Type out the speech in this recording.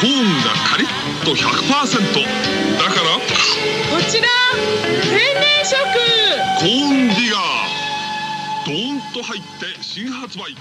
コーンがカリッと100%だからこちら天然色コーンディガー。ドーンと入って新発売。